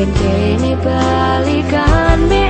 pencene balikan me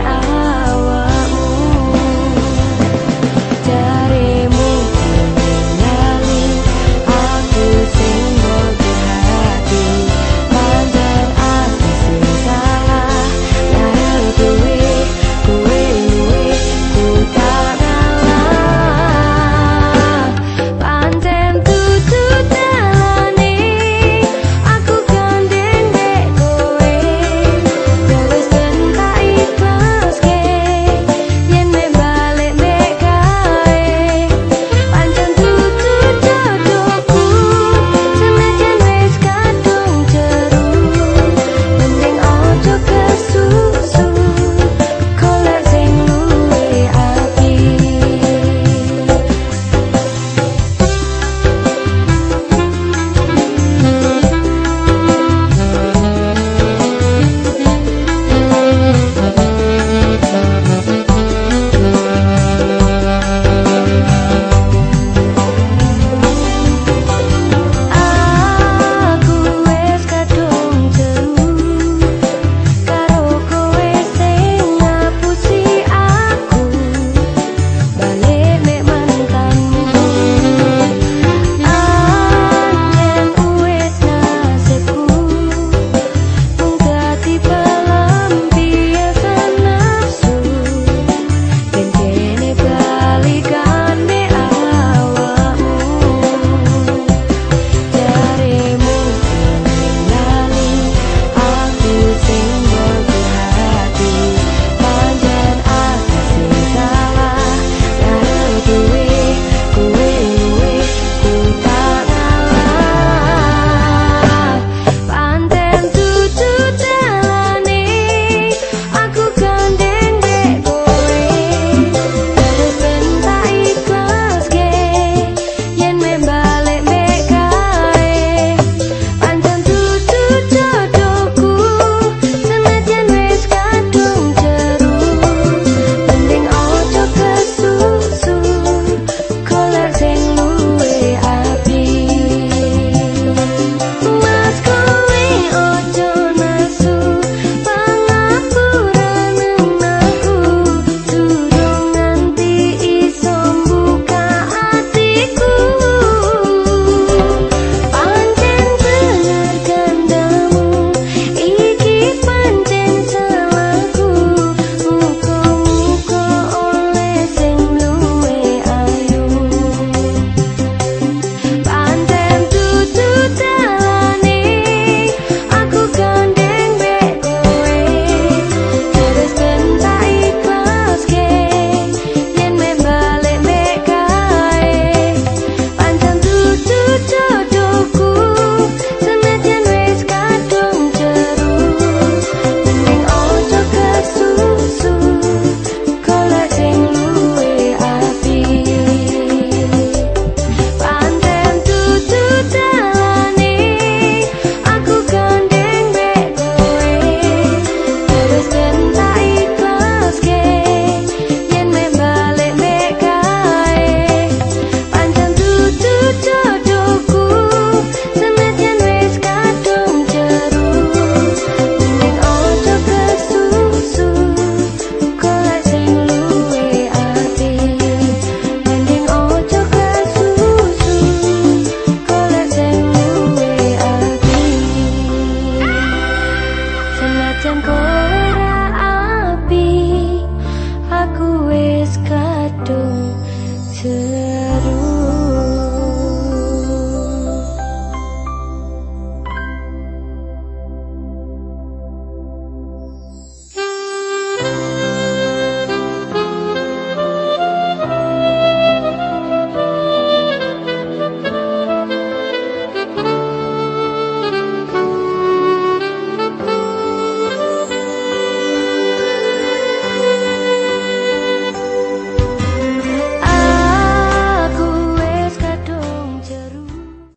chẳng có